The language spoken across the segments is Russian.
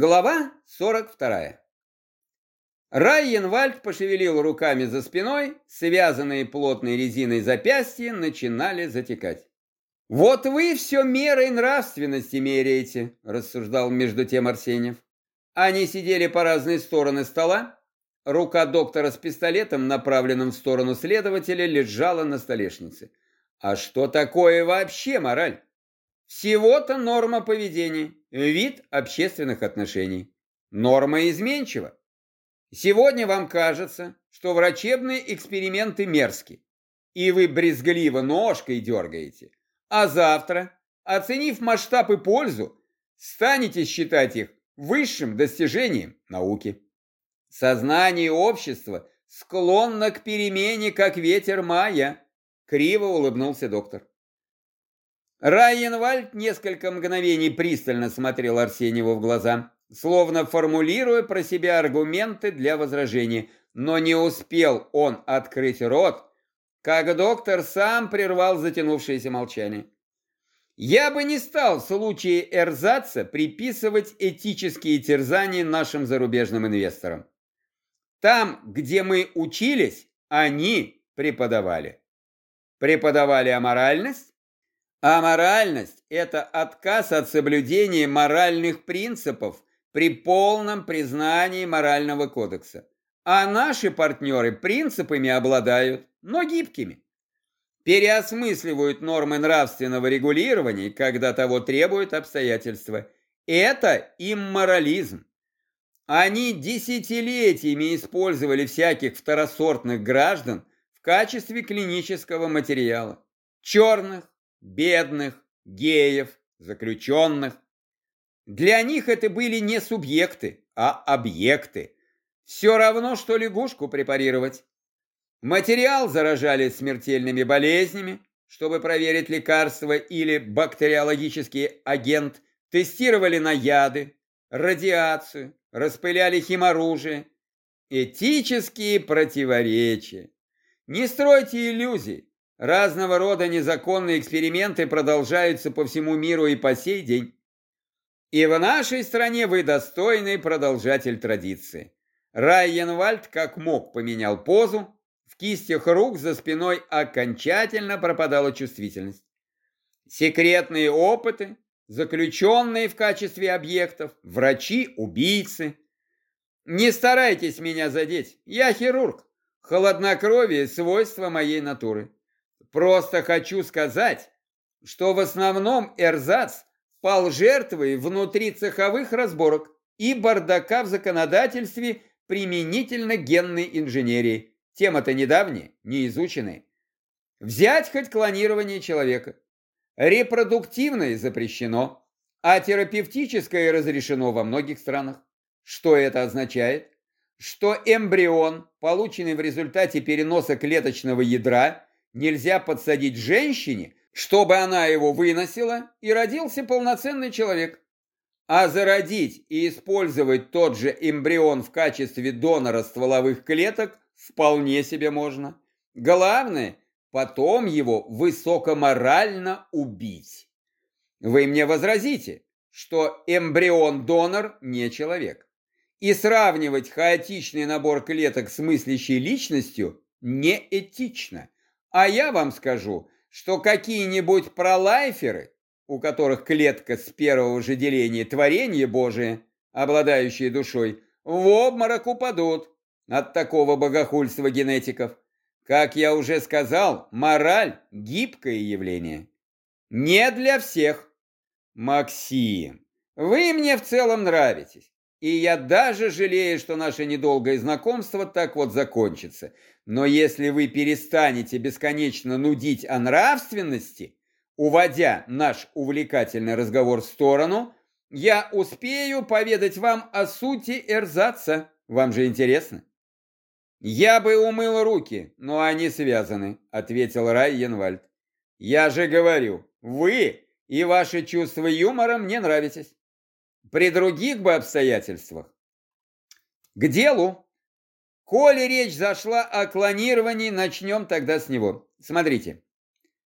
Глава 42. Райенвальд пошевелил руками за спиной, связанные плотной резиной запястья начинали затекать. «Вот вы все мерой нравственности меряете», – рассуждал между тем Арсеньев. Они сидели по разные стороны стола. Рука доктора с пистолетом, направленным в сторону следователя, лежала на столешнице. «А что такое вообще мораль?» Всего-то норма поведения, вид общественных отношений. Норма изменчива. Сегодня вам кажется, что врачебные эксперименты мерзки, и вы брезгливо ножкой дергаете. А завтра, оценив масштаб и пользу, станете считать их высшим достижением науки. Сознание общества склонно к перемене, как ветер мая, криво улыбнулся доктор. Райенвальд несколько мгновений пристально смотрел Арсеньеву в глаза, словно формулируя про себя аргументы для возражения, но не успел он открыть рот, как доктор сам прервал затянувшееся молчание. Я бы не стал в случае эрзаца приписывать этические терзания нашим зарубежным инвесторам. Там, где мы учились, они преподавали. Преподавали аморальность, Аморальность – это отказ от соблюдения моральных принципов при полном признании морального кодекса. А наши партнеры принципами обладают, но гибкими. Переосмысливают нормы нравственного регулирования, когда того требуют обстоятельства. Это имморализм. Они десятилетиями использовали всяких второсортных граждан в качестве клинического материала. Черных, бедных, геев, заключенных. Для них это были не субъекты, а объекты. Все равно, что лягушку препарировать. Материал заражали смертельными болезнями, чтобы проверить лекарство или бактериологический агент, тестировали на яды, радиацию, распыляли химоружие. Этические противоречия. Не стройте иллюзий. Разного рода незаконные эксперименты продолжаются по всему миру и по сей день. И в нашей стране вы достойный продолжатель традиции. Райенвальд как мог поменял позу, в кистях рук за спиной окончательно пропадала чувствительность. Секретные опыты, заключенные в качестве объектов, врачи-убийцы. Не старайтесь меня задеть, я хирург. Холоднокровие – свойство моей натуры. Просто хочу сказать, что в основном эрзац пал жертвой внутри цеховых разборок и бардака в законодательстве применительно генной инженерии. Тема-то недавняя, не изученная. Взять хоть клонирование человека. Репродуктивное запрещено, а терапевтическое разрешено во многих странах. Что это означает? Что эмбрион, полученный в результате переноса клеточного ядра, нельзя подсадить женщине, чтобы она его выносила, и родился полноценный человек. А зародить и использовать тот же эмбрион в качестве донора стволовых клеток вполне себе можно. Главное, потом его высокоморально убить. Вы мне возразите, что эмбрион-донор не человек. И сравнивать хаотичный набор клеток с мыслящей личностью неэтично. А я вам скажу, что какие-нибудь пролайферы, у которых клетка с первого же деления творение Божие, обладающие душой, в обморок упадут от такого богохульства генетиков. Как я уже сказал, мораль – гибкое явление. Не для всех. Максим, вы мне в целом нравитесь. И я даже жалею, что наше недолгое знакомство так вот закончится. Но если вы перестанете бесконечно нудить о нравственности, уводя наш увлекательный разговор в сторону, я успею поведать вам о сути эрзаца. Вам же интересно? Я бы умыл руки, но они связаны, ответил Рай Янвальд. Я же говорю, вы и ваши чувства юмора мне нравитесь. При других бы обстоятельствах. К делу. Коли речь зашла о клонировании, начнем тогда с него. Смотрите.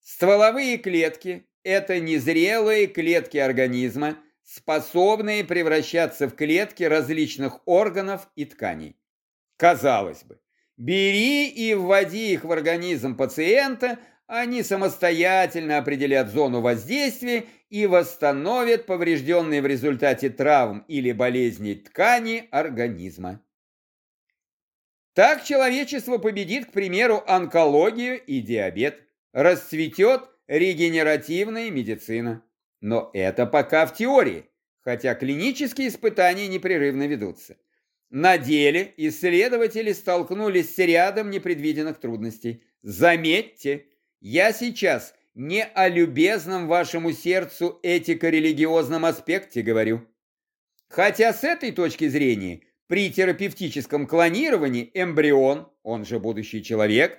Стволовые клетки – это незрелые клетки организма, способные превращаться в клетки различных органов и тканей. Казалось бы, бери и вводи их в организм пациента, они самостоятельно определят зону воздействия и восстановят поврежденные в результате травм или болезней ткани организма. Так человечество победит, к примеру, онкологию и диабет, расцветет регенеративная медицина. Но это пока в теории, хотя клинические испытания непрерывно ведутся. На деле исследователи столкнулись с рядом непредвиденных трудностей. Заметьте, я сейчас не о любезном вашему сердцу этико-религиозном аспекте говорю. Хотя с этой точки зрения при терапевтическом клонировании эмбрион, он же будущий человек,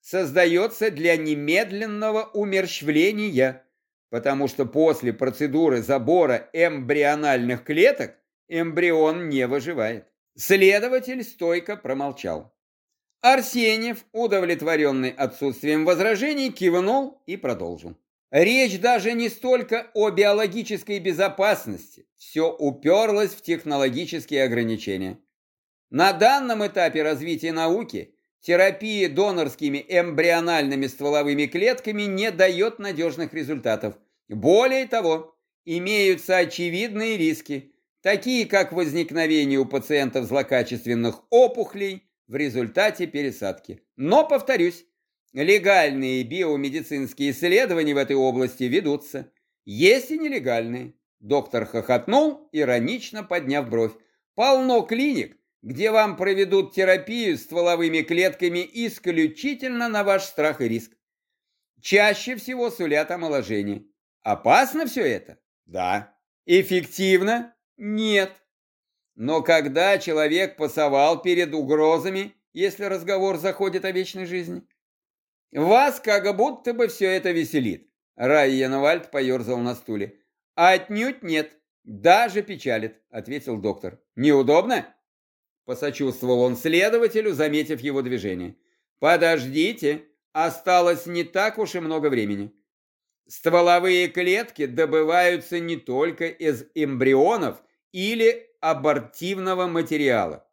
создается для немедленного умерщвления, потому что после процедуры забора эмбриональных клеток эмбрион не выживает. Следователь стойко промолчал. Арсеньев, удовлетворенный отсутствием возражений, кивнул и продолжил. Речь даже не столько о биологической безопасности, все уперлось в технологические ограничения. На данном этапе развития науки терапия донорскими эмбриональными стволовыми клетками не дает надежных результатов. Более того, имеются очевидные риски, такие как возникновение у пациентов злокачественных опухолей в результате пересадки. Но, повторюсь, Легальные биомедицинские исследования в этой области ведутся. Есть и нелегальные. Доктор хохотнул, иронично подняв бровь. Полно клиник, где вам проведут терапию стволовыми клетками исключительно на ваш страх и риск. Чаще всего сулят омоложение. Опасно все это? Да. Эффективно? Нет. Но когда человек пасовал перед угрозами, если разговор заходит о вечной жизни? Вас как будто бы все это веселит. Райенвальд поерзал на стуле. Отнюдь нет, даже печалит, ответил доктор. Неудобно? Посочувствовал он следователю, заметив его движение. Подождите, осталось не так уж и много времени. Стволовые клетки добываются не только из эмбрионов или абортивного материала.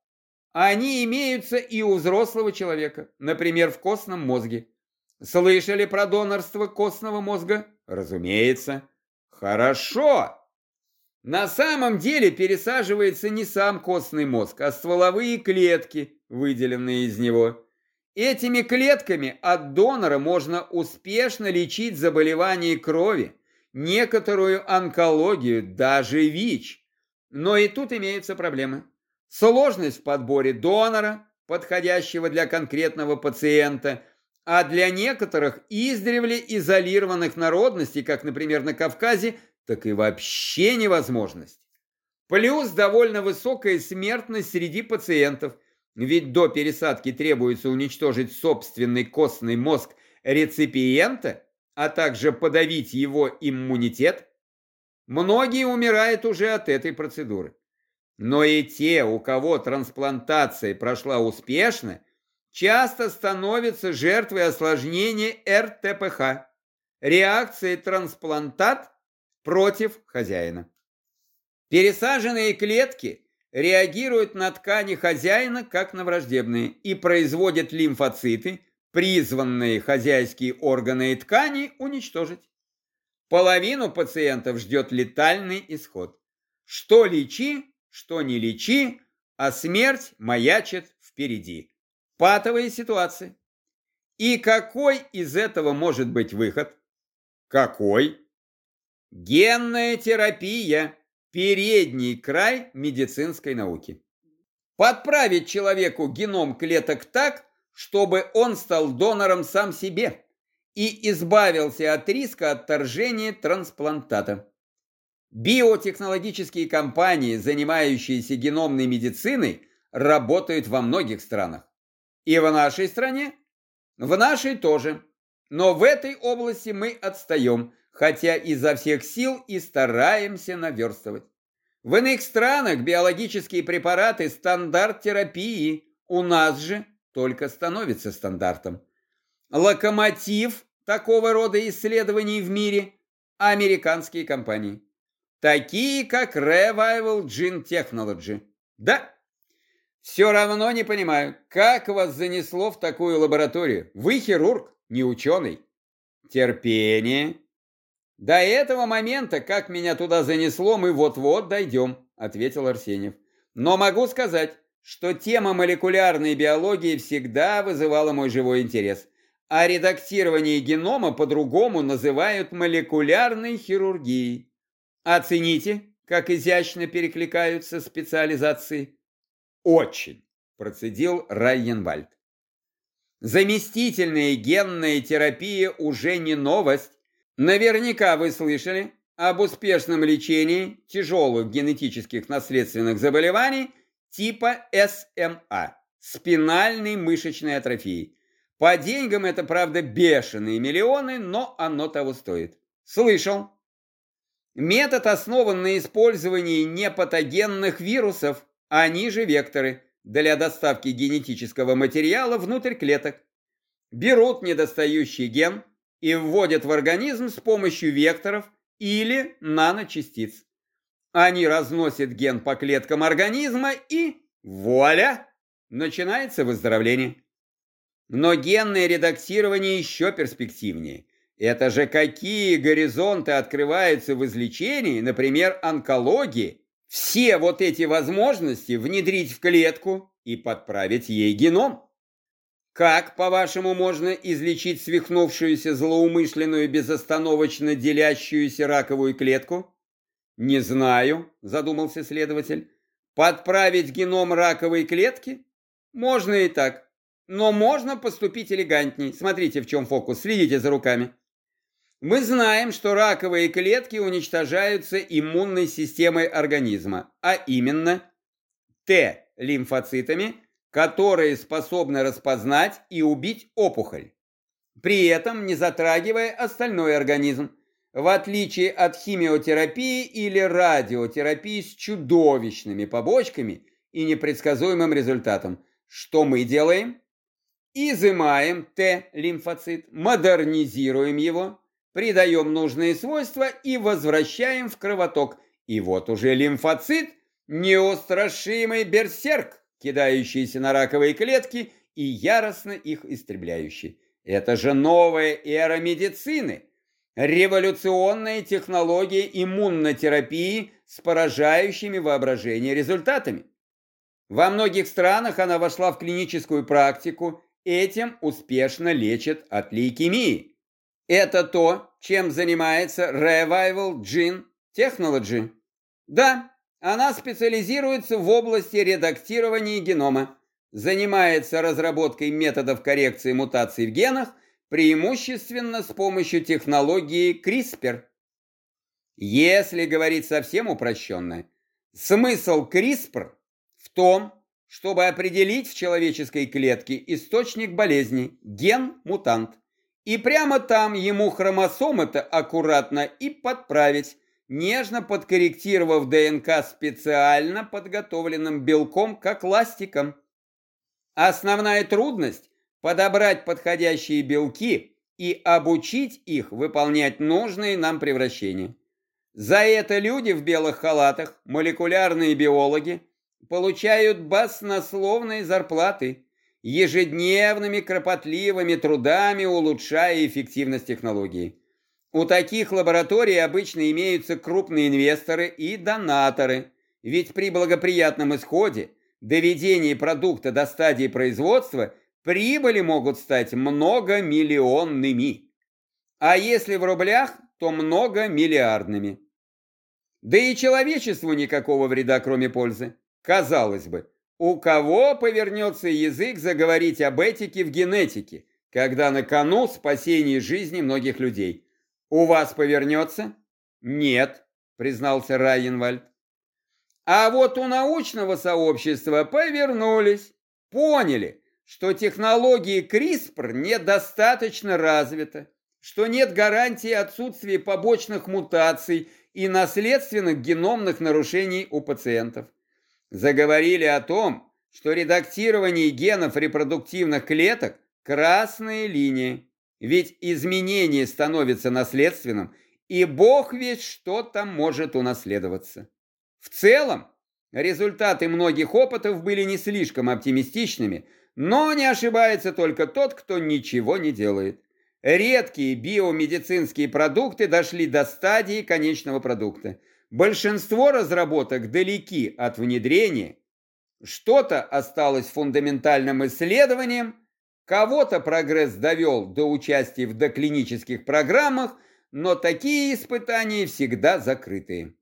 Они имеются и у взрослого человека, например, в костном мозге. Слышали про донорство костного мозга? Разумеется. Хорошо. На самом деле пересаживается не сам костный мозг, а стволовые клетки, выделенные из него. Этими клетками от донора можно успешно лечить заболевания крови, некоторую онкологию, даже ВИЧ. Но и тут имеются проблемы. Сложность в подборе донора, подходящего для конкретного пациента – а для некоторых издревле изолированных народностей, как, например, на Кавказе, так и вообще невозможность. Плюс довольно высокая смертность среди пациентов, ведь до пересадки требуется уничтожить собственный костный мозг реципиента, а также подавить его иммунитет. Многие умирают уже от этой процедуры. Но и те, у кого трансплантация прошла успешно, часто становится жертвой осложнения РТПХ, реакции трансплантат против хозяина. Пересаженные клетки реагируют на ткани хозяина как на враждебные и производят лимфоциты, призванные хозяйские органы и ткани уничтожить. Половину пациентов ждет летальный исход. Что лечи, что не лечи, а смерть маячит впереди. Патовая ситуация. И какой из этого может быть выход? Какой? Генная терапия – передний край медицинской науки. Подправить человеку геном клеток так, чтобы он стал донором сам себе и избавился от риска отторжения трансплантата. Биотехнологические компании, занимающиеся геномной медициной, работают во многих странах. И в нашей стране? В нашей тоже. Но в этой области мы отстаем, хотя изо всех сил и стараемся наверстывать. В иных странах биологические препараты – стандарт терапии, у нас же только становится стандартом. Локомотив такого рода исследований в мире – американские компании. такие как Revival Gene Technology. Да. Все равно не понимаю, как вас занесло в такую лабораторию? Вы хирург, не ученый. Терпение. До этого момента, как меня туда занесло, мы вот-вот дойдем, ответил Арсеньев. Но могу сказать, что тема молекулярной биологии всегда вызывала мой живой интерес. А редактирование генома по-другому называют молекулярной хирургией. Оцените, как изящно перекликаются специализации. Очень, процедил Райенвальд. Заместительная генная терапия уже не новость. Наверняка вы слышали об успешном лечении тяжелых генетических наследственных заболеваний типа СМА – спинальной мышечной атрофии. По деньгам это, правда, бешеные миллионы, но оно того стоит. Слышал? Метод основан на использовании непатогенных вирусов, они же векторы – для доставки генетического материала внутрь клеток. Берут недостающий ген и вводят в организм с помощью векторов или наночастиц. Они разносят ген по клеткам организма и вуаля, начинается выздоровление. Но генное редактирование еще перспективнее. Это же какие горизонты открываются в излечении, например, онкологии, все вот эти возможности внедрить в клетку и подправить ей геном. Как, по-вашему, можно излечить свихнувшуюся злоумышленную безостановочно делящуюся раковую клетку? Не знаю, задумался следователь. Подправить геном раковой клетки? Можно и так. Но можно поступить элегантней. Смотрите, в чем фокус. Следите за руками. Мы знаем, что раковые клетки уничтожаются иммунной системой организма, а именно Т-лимфоцитами, которые способны распознать и убить опухоль, при этом не затрагивая остальной организм, в отличие от химиотерапии или радиотерапии с чудовищными побочками и непредсказуемым результатом. Что мы делаем? Изымаем Т-лимфоцит, модернизируем его, придаем нужные свойства и возвращаем в кровоток. И вот уже лимфоцит – неустрашимый берсерк, кидающийся на раковые клетки и яростно их истребляющий. Это же новая эра медицины, революционная технология иммунотерапии с поражающими воображение результатами. Во многих странах она вошла в клиническую практику, этим успешно лечат от лейкемии. Это то, чем занимается Revival Gene Technology. Да, она специализируется в области редактирования генома, занимается разработкой методов коррекции мутаций в генах, преимущественно с помощью технологии CRISPR. Если говорить совсем упрощенно, смысл CRISPR в том, чтобы определить в человеческой клетке источник болезни, ген-мутант и прямо там ему хромосомы-то аккуратно и подправить, нежно подкорректировав ДНК специально подготовленным белком, как ластиком. Основная трудность – подобрать подходящие белки и обучить их выполнять нужные нам превращения. За это люди в белых халатах, молекулярные биологи, получают баснословные зарплаты – ежедневными кропотливыми трудами улучшая эффективность технологии. У таких лабораторий обычно имеются крупные инвесторы и донаторы, ведь при благоприятном исходе, доведении продукта до стадии производства, прибыли могут стать многомиллионными. А если в рублях, то многомиллиардными. Да и человечеству никакого вреда, кроме пользы. Казалось бы, у кого повернется язык заговорить об этике в генетике, когда на кону спасение жизни многих людей? У вас повернется? Нет, признался Райенвальд. А вот у научного сообщества повернулись, поняли, что технологии CRISPR недостаточно развита, что нет гарантии отсутствия побочных мутаций и наследственных геномных нарушений у пациентов заговорили о том, что редактирование генов репродуктивных клеток – красная линия, ведь изменение становится наследственным, и бог весь что там может унаследоваться. В целом, результаты многих опытов были не слишком оптимистичными, но не ошибается только тот, кто ничего не делает. Редкие биомедицинские продукты дошли до стадии конечного продукта. Большинство разработок далеки от внедрения. Что-то осталось фундаментальным исследованием, кого-то прогресс довел до участия в доклинических программах, но такие испытания всегда закрытые.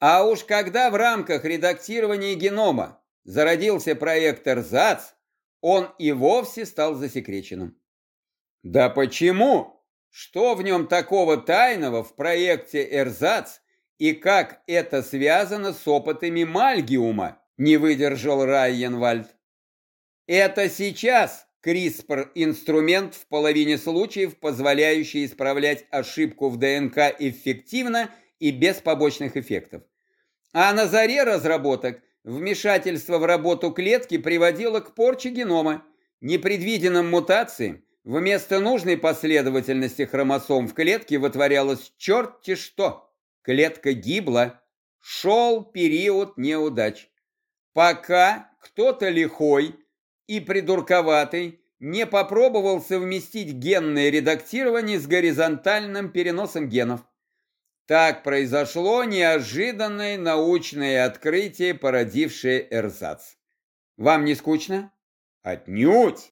А уж когда в рамках редактирования генома зародился проект «Эрзац», он и вовсе стал засекреченным. Да почему? Что в нем такого тайного в проекте «Эрзац» и как это связано с опытами Мальгиума, не выдержал Райенвальд. Это сейчас CRISPR – инструмент в половине случаев, позволяющий исправлять ошибку в ДНК эффективно и без побочных эффектов. А на заре разработок вмешательство в работу клетки приводило к порче генома, непредвиденным мутациям, вместо нужной последовательности хромосом в клетке вытворялось черти что. Клетка гибла, шел период неудач. Пока кто-то лихой и придурковатый не попробовал совместить генное редактирование с горизонтальным переносом генов. Так произошло неожиданное научное открытие, породившее эрзац. Вам не скучно? Отнюдь!